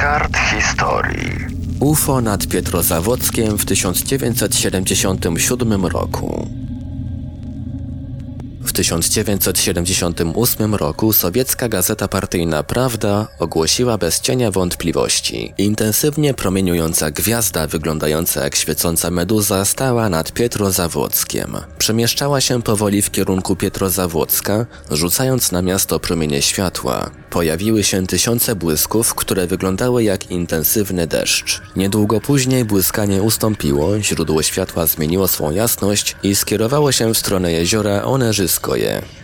kart historii. UFO nad Pietrozawockiem w 1977 roku. W 1978 roku sowiecka gazeta partyjna Prawda ogłosiła bez cienia wątpliwości. Intensywnie promieniująca gwiazda wyglądająca jak świecąca meduza stała nad Pietrozawockiem. Przemieszczała się powoli w kierunku Pietrozawocka, rzucając na miasto promienie światła. Pojawiły się tysiące błysków, które wyglądały jak intensywny deszcz. Niedługo później błyskanie ustąpiło, źródło światła zmieniło swą jasność i skierowało się w stronę jeziora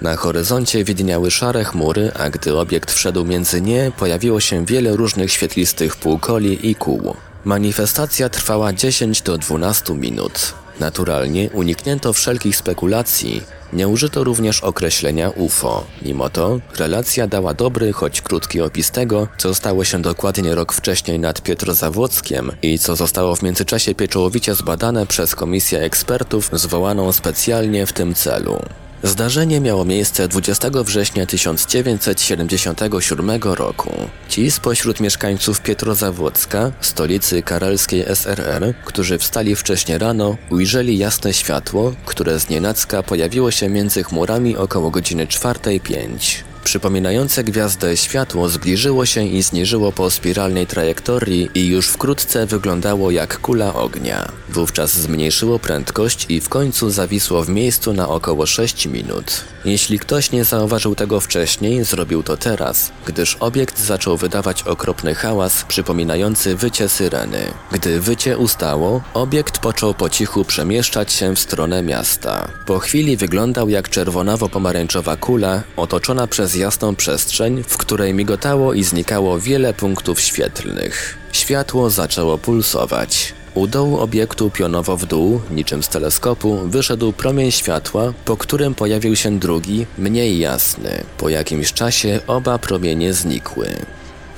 Na horyzoncie widniały szare chmury, a gdy obiekt wszedł między nie, pojawiło się wiele różnych świetlistych półkoli i kół. Manifestacja trwała 10 do 12 minut. Naturalnie uniknięto wszelkich spekulacji, nie użyto również określenia UFO. Mimo to relacja dała dobry, choć krótki opis tego, co stało się dokładnie rok wcześniej nad Pietrozawłockiem i co zostało w międzyczasie pieczołowicie zbadane przez komisję ekspertów zwołaną specjalnie w tym celu. Zdarzenie miało miejsce 20 września 1977 roku. Ci spośród mieszkańców Pietrozawłocka, stolicy karelskiej SRR, którzy wstali wcześnie rano, ujrzeli jasne światło, które z nienacka pojawiło się między chmurami około godziny 4.05. Przypominające gwiazdę światło zbliżyło się i zniżyło po spiralnej trajektorii i już wkrótce wyglądało jak kula ognia. Wówczas zmniejszyło prędkość i w końcu zawisło w miejscu na około 6 minut. Jeśli ktoś nie zauważył tego wcześniej, zrobił to teraz, gdyż obiekt zaczął wydawać okropny hałas przypominający wycie syreny. Gdy wycie ustało, obiekt począł po cichu przemieszczać się w stronę miasta. Po chwili wyglądał jak czerwonawo-pomarańczowa kula otoczona przez jasną przestrzeń, w której migotało i znikało wiele punktów świetlnych. Światło zaczęło pulsować. U dołu obiektu pionowo w dół, niczym z teleskopu, wyszedł promień światła, po którym pojawił się drugi, mniej jasny. Po jakimś czasie oba promienie znikły.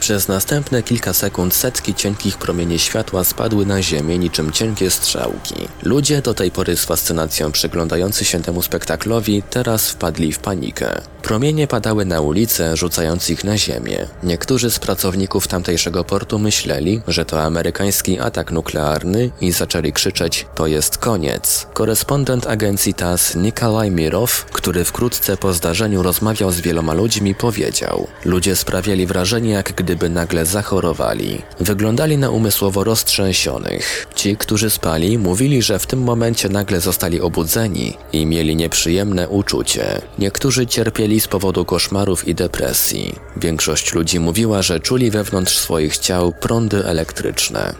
Przez następne kilka sekund setki cienkich promieni światła spadły na ziemię niczym cienkie strzałki. Ludzie do tej pory z fascynacją przyglądający się temu spektaklowi teraz wpadli w panikę. Promienie padały na ulicę, rzucając ich na ziemię. Niektórzy z pracowników tamtejszego portu myśleli, że to amerykański atak nuklearny i zaczęli krzyczeć to jest koniec. Korespondent agencji TASS Nikolaj Mirow, który wkrótce po zdarzeniu rozmawiał z wieloma ludźmi, powiedział Ludzie sprawiali wrażenie jak gdyby nagle zachorowali. Wyglądali na umysłowo roztrzęsionych. Ci, którzy spali, mówili, że w tym momencie nagle zostali obudzeni i mieli nieprzyjemne uczucie. Niektórzy cierpieli z powodu koszmarów i depresji. Większość ludzi mówiła, że czuli wewnątrz swoich ciał prądy elektryczne.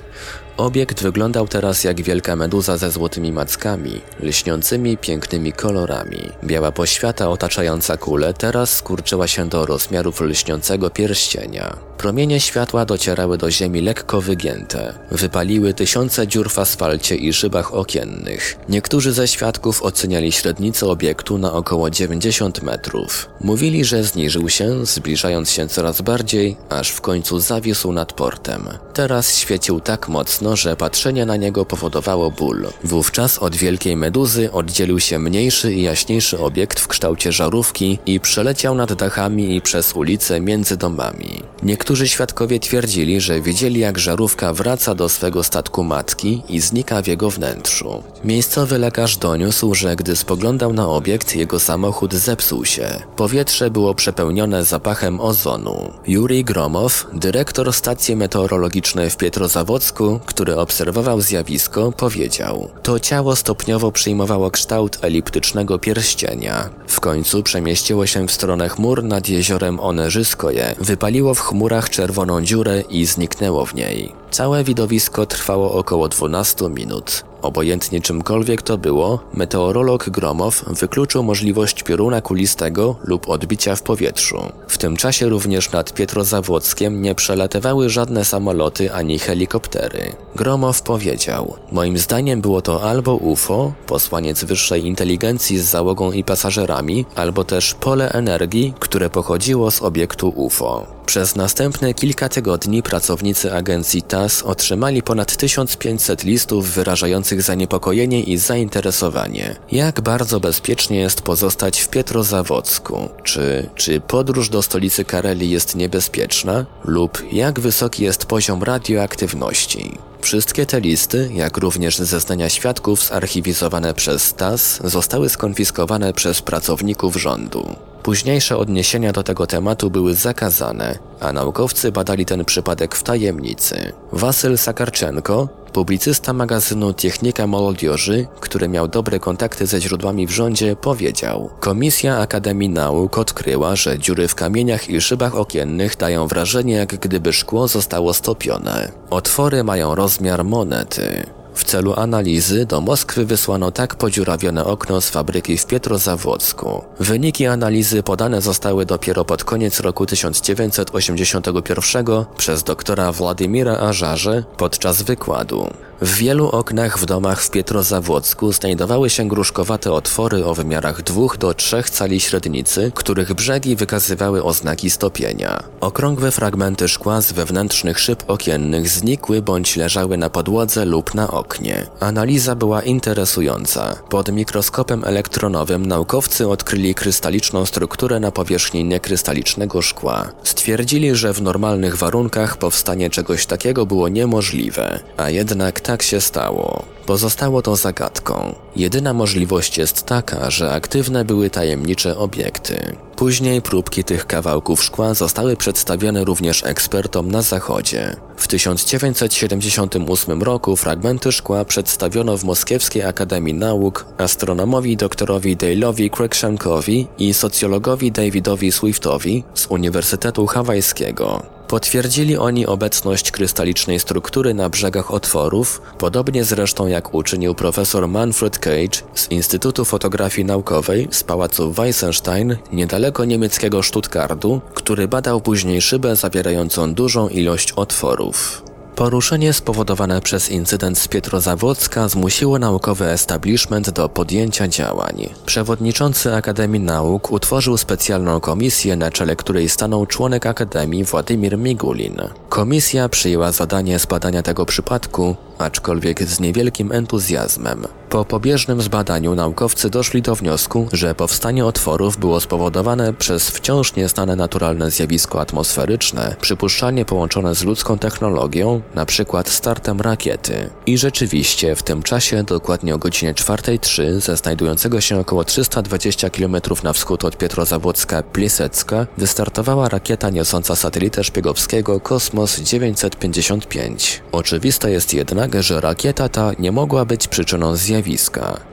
Obiekt wyglądał teraz jak wielka meduza ze złotymi mackami, lśniącymi pięknymi kolorami. Biała poświata otaczająca kulę teraz skurczyła się do rozmiarów lśniącego pierścienia. Promienie światła docierały do ziemi lekko wygięte. Wypaliły tysiące dziur w asfalcie i szybach okiennych. Niektórzy ze świadków oceniali średnicę obiektu na około 90 metrów. Mówili, że zniżył się, zbliżając się coraz bardziej, aż w końcu zawisł nad portem. Teraz świecił tak mocno, że patrzenie na niego powodowało ból. Wówczas od wielkiej meduzy oddzielił się mniejszy i jaśniejszy obiekt w kształcie żarówki i przeleciał nad dachami i przez ulice między domami. Niektórzy świadkowie twierdzili, że widzieli jak żarówka wraca do swego statku matki i znika w jego wnętrzu. Miejscowy lekarz doniósł, że gdy spoglądał na obiekt, jego samochód zepsuł się. Powietrze było przepełnione zapachem ozonu. Juri Gromow, dyrektor stacji meteorologicznej w Pietrozawocku, który obserwował zjawisko, powiedział: To ciało stopniowo przyjmowało kształt eliptycznego pierścienia. W końcu przemieściło się w stronę chmur nad jeziorem Onerzyskoje, wypaliło w chmurach czerwoną dziurę i zniknęło w niej. Całe widowisko trwało około 12 minut. Obojętnie czymkolwiek to było, meteorolog Gromow wykluczył możliwość pioruna kulistego lub odbicia w powietrzu. W tym czasie również nad Pietrozawłockiem nie przelatywały żadne samoloty ani helikoptery. Gromow powiedział: Moim zdaniem było to albo UFO, posłaniec wyższej inteligencji z załogą i pasażerami, albo też pole energii, które pochodziło z obiektu UFO. Przez następne kilka tygodni pracownicy agencji TAS otrzymali ponad 1500 listów wyrażających zaniepokojenie i zainteresowanie. Jak bardzo bezpiecznie jest pozostać w Pietrozawodzku? Czy, czy podróż do stolicy Kareli jest niebezpieczna? Lub jak wysoki jest poziom radioaktywności? Wszystkie te listy, jak również zeznania świadków zarchiwizowane przez STAS, zostały skonfiskowane przez pracowników rządu. Późniejsze odniesienia do tego tematu były zakazane, a naukowcy badali ten przypadek w tajemnicy. Wasyl Sakarczenko, publicysta magazynu Technika Molodioży, który miał dobre kontakty ze źródłami w rządzie, powiedział: Komisja Akademii Nauk odkryła, że dziury w kamieniach i szybach okiennych dają wrażenie, jak gdyby szkło zostało stopione. Otwory mają rozmiar monety. W celu analizy do Moskwy wysłano tak podziurawione okno z fabryki w Pietrozawodzku. Wyniki analizy podane zostały dopiero pod koniec roku 1981 przez doktora Władimira Ażarze podczas wykładu. W wielu oknach w domach w Pietrozawodzku znajdowały się gruszkowate otwory o wymiarach 2 do 3 cali średnicy, których brzegi wykazywały oznaki stopienia. Okrągłe fragmenty szkła z wewnętrznych szyb okiennych znikły bądź leżały na podłodze lub na oknie. Analiza była interesująca. Pod mikroskopem elektronowym naukowcy odkryli krystaliczną strukturę na powierzchni niekrystalicznego szkła. Stwierdzili, że w normalnych warunkach powstanie czegoś takiego było niemożliwe, a jednak tak się stało. Pozostało to zagadką. Jedyna możliwość jest taka, że aktywne były tajemnicze obiekty. Później próbki tych kawałków szkła zostały przedstawione również ekspertom na zachodzie. W 1978 roku fragmenty szkła przedstawiono w Moskiewskiej Akademii Nauk astronomowi doktorowi Dale'owi Cruikshankowi i socjologowi Davidowi Swiftowi z Uniwersytetu Hawajskiego. Potwierdzili oni obecność krystalicznej struktury na brzegach otworów, podobnie zresztą jak uczynił profesor Manfred Cage z Instytutu Fotografii Naukowej z Pałacu Weissenstein niedaleko niemieckiego Stuttgartu, który badał później szybę zawierającą dużą ilość otworów. Poruszenie spowodowane przez incydent z Pietrozawodzka zmusiło naukowy establishment do podjęcia działań. Przewodniczący Akademii Nauk utworzył specjalną komisję, na czele której stanął członek Akademii Władimir Migulin. Komisja przyjęła zadanie zbadania tego przypadku, aczkolwiek z niewielkim entuzjazmem. Po pobieżnym zbadaniu naukowcy doszli do wniosku, że powstanie otworów było spowodowane przez wciąż nieznane naturalne zjawisko atmosferyczne, przypuszczalnie połączone z ludzką technologią, np. startem rakiety. I rzeczywiście w tym czasie, dokładnie o godzinie 4.03 ze znajdującego się około 320 km na wschód od Pietrozawodska Plisecka wystartowała rakieta niosąca satelitę szpiegowskiego Kosmos 955. Oczywiste jest jednak, że rakieta ta nie mogła być przyczyną zjawiska.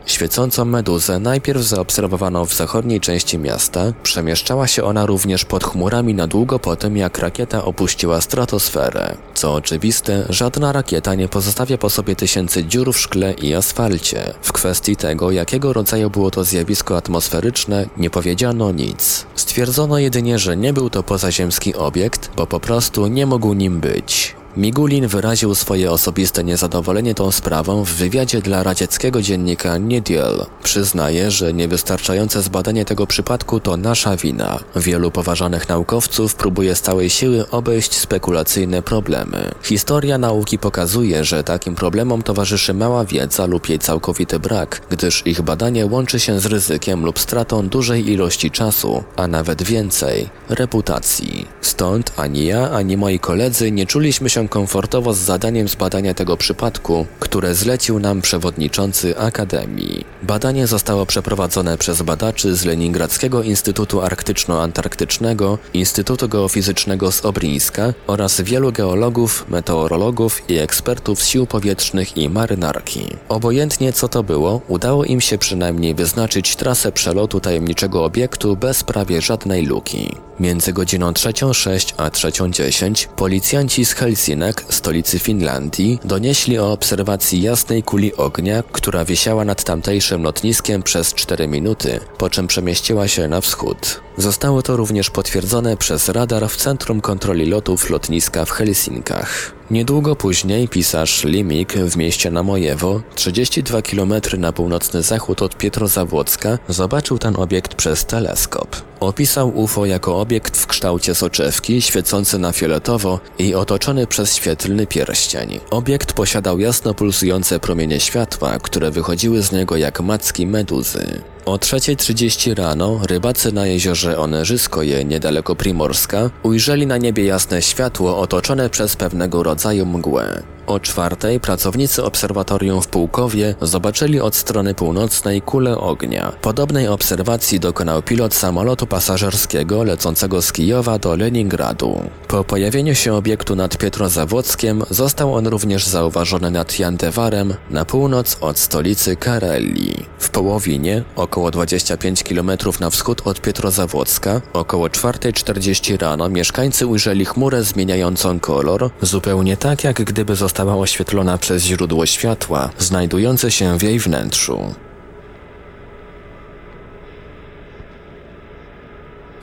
Świecącą meduzę najpierw zaobserwowano w zachodniej części miasta, przemieszczała się ona również pod chmurami na długo po tym, jak rakieta opuściła stratosferę. Co oczywiste, żadna rakieta nie pozostawia po sobie tysięcy dziur w szkle i asfalcie. W kwestii tego, jakiego rodzaju było to zjawisko atmosferyczne, nie powiedziano nic. Stwierdzono jedynie, że nie był to pozaziemski obiekt, bo po prostu nie mógł nim być. Migulin wyraził swoje osobiste niezadowolenie tą sprawą w wywiadzie dla radzieckiego dziennika Niediel. Przyznaje, że niewystarczające zbadanie tego przypadku to nasza wina. Wielu poważanych naukowców próbuje z całej siły obejść spekulacyjne problemy. Historia nauki pokazuje, że takim problemom towarzyszy mała wiedza lub jej całkowity brak, gdyż ich badanie łączy się z ryzykiem lub stratą dużej ilości czasu, a nawet więcej reputacji. Stąd ani ja, ani moi koledzy nie czuliśmy się komfortowo z zadaniem zbadania tego przypadku, które zlecił nam przewodniczący Akademii. Badanie zostało przeprowadzone przez badaczy z Leningradzkiego Instytutu Arktyczno-Antarktycznego, Instytutu Geofizycznego z Obrińska oraz wielu geologów, meteorologów i ekspertów z sił powietrznych i marynarki. Obojętnie co to było, udało im się przynajmniej wyznaczyć trasę przelotu tajemniczego obiektu bez prawie żadnej luki. Między godziną 3.06 a 3.10 policjanci z Helsinek, stolicy Finlandii, donieśli o obserwacji jasnej kuli ognia, która wisiała nad tamtejszym lotniskiem przez 4 minuty, po czym przemieściła się na wschód. Zostało to również potwierdzone przez radar w Centrum Kontroli Lotów lotniska w Helsinkach. Niedługo później pisarz Limik w mieście Namojewo, 32 km na północny zachód od Pietrozawłocka, zobaczył ten obiekt przez teleskop. Opisał UFO jako obiekt w kształcie soczewki, świecący na fioletowo i otoczony przez świetlny pierścień. Obiekt posiadał jasno pulsujące promienie światła, które wychodziły z niego jak macki meduzy. O 3.30 rano rybacy na jeziorze Onerzyskoje, niedaleko Primorska, ujrzeli na niebie jasne światło otoczone przez pewnego rodzaju mgłę. O czwartej pracownicy obserwatorium w Pułkowie zobaczyli od strony północnej kulę ognia. Podobnej obserwacji dokonał pilot samolotu pasażerskiego lecącego z Kijowa do Leningradu. Po pojawieniu się obiektu nad Pietrozawłockiem został on również zauważony nad Jandewarem na północ od stolicy Karelii. W Połowinie, około 25 km na wschód od Pietrozawłocka, około 4.40 rano mieszkańcy ujrzeli chmurę zmieniającą kolor, zupełnie tak jak gdyby została została oświetlona przez źródło światła znajdujące się w jej wnętrzu.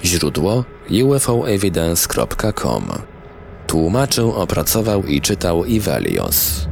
Źródło ufoevidence.com Tłumaczył, opracował i czytał Ivelios.